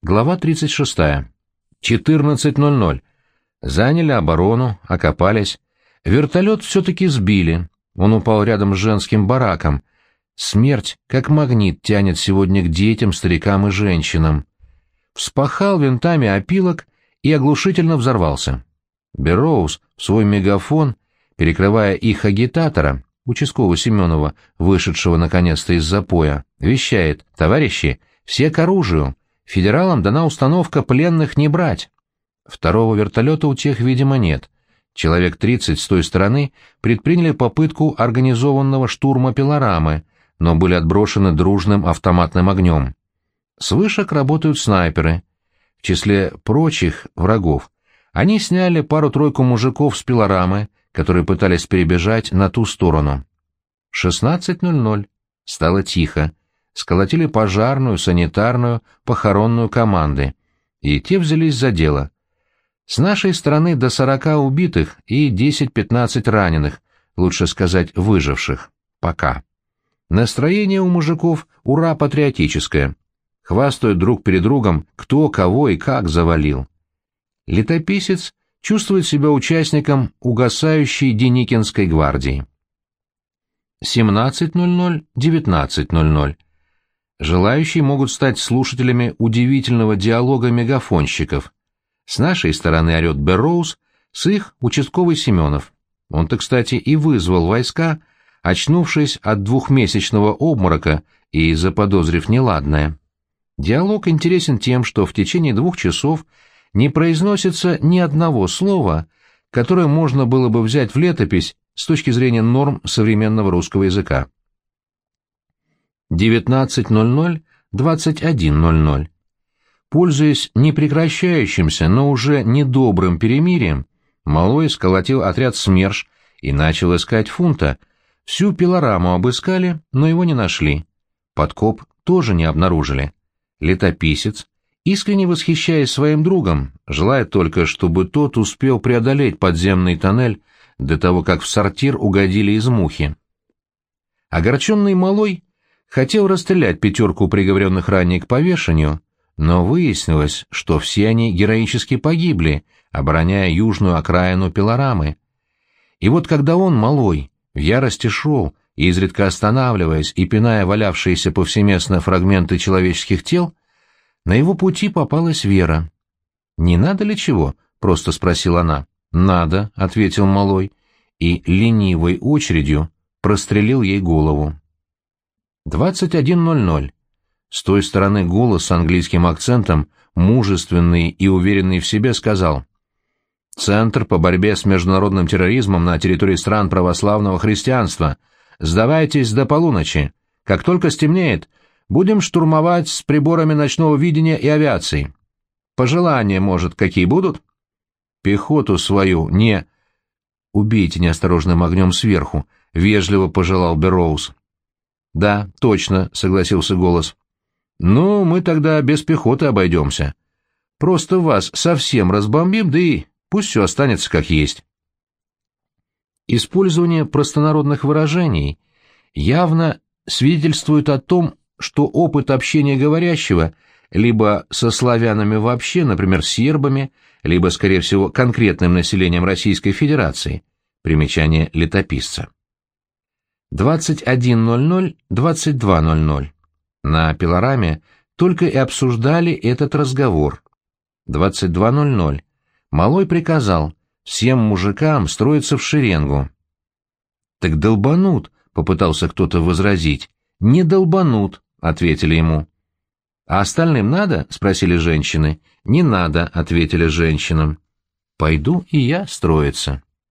Глава 36. 14.00. Заняли оборону, окопались. Вертолет все-таки сбили. Он упал рядом с женским бараком. Смерть, как магнит, тянет сегодня к детям, старикам и женщинам. Вспахал винтами опилок и оглушительно взорвался. Берроуз в свой мегафон, перекрывая их агитатора, участкового Семенова, вышедшего наконец-то из запоя, вещает «Товарищи, все к оружию!» Федералам дана установка пленных не брать. Второго вертолета у тех, видимо, нет. Человек 30 с той стороны предприняли попытку организованного штурма пилорамы, но были отброшены дружным автоматным огнем. С вышек работают снайперы. В числе прочих врагов они сняли пару-тройку мужиков с пилорамы, которые пытались перебежать на ту сторону. 16.00. Стало тихо сколотили пожарную, санитарную, похоронную команды, и те взялись за дело. С нашей стороны до сорока убитых и 10-15 раненых, лучше сказать, выживших. Пока. Настроение у мужиков ура патриотическое. Хвастают друг перед другом, кто кого и как завалил. Летописец чувствует себя участником угасающей Деникинской гвардии. 17.00, 19.00. Желающие могут стать слушателями удивительного диалога мегафонщиков. С нашей стороны орет Берроуз, с их — участковый Семенов. Он-то, кстати, и вызвал войска, очнувшись от двухмесячного обморока и заподозрив неладное. Диалог интересен тем, что в течение двух часов не произносится ни одного слова, которое можно было бы взять в летопись с точки зрения норм современного русского языка. 19.00, 21.00. Пользуясь непрекращающимся, но уже недобрым перемирием, Малой сколотил отряд СМЕРШ и начал искать фунта. Всю пилораму обыскали, но его не нашли. Подкоп тоже не обнаружили. Летописец, искренне восхищаясь своим другом, желая только, чтобы тот успел преодолеть подземный тоннель до того, как в сортир угодили из мухи. Огорченный Малой хотел расстрелять пятерку приговоренных ранее к повешению, но выяснилось, что все они героически погибли, обороняя южную окраину Пилорамы. И вот когда он, малой, в ярости шел, изредка останавливаясь и пиная валявшиеся повсеместно фрагменты человеческих тел, на его пути попалась Вера. «Не надо ли чего?» — просто спросила она. «Надо», — ответил малой, и ленивой очередью прострелил ей голову. 21.00. С той стороны голос с английским акцентом, мужественный и уверенный в себе, сказал «Центр по борьбе с международным терроризмом на территории стран православного христианства. Сдавайтесь до полуночи. Как только стемнеет, будем штурмовать с приборами ночного видения и авиации. Пожелания, может, какие будут? Пехоту свою не... Убейте неосторожным огнем сверху, — вежливо пожелал Берроуз. «Да, точно», — согласился голос. «Ну, мы тогда без пехоты обойдемся. Просто вас совсем разбомбим, да и пусть все останется как есть». Использование простонародных выражений явно свидетельствует о том, что опыт общения говорящего либо со славянами вообще, например, сербами, либо, скорее всего, конкретным населением Российской Федерации. Примечание летописца. 21.00, 22.00. На пилораме только и обсуждали этот разговор. 22.00. Малой приказал всем мужикам строиться в шеренгу. «Так долбанут», — попытался кто-то возразить. «Не долбанут», — ответили ему. «А остальным надо?» — спросили женщины. «Не надо», — ответили женщинам. «Пойду и я строиться».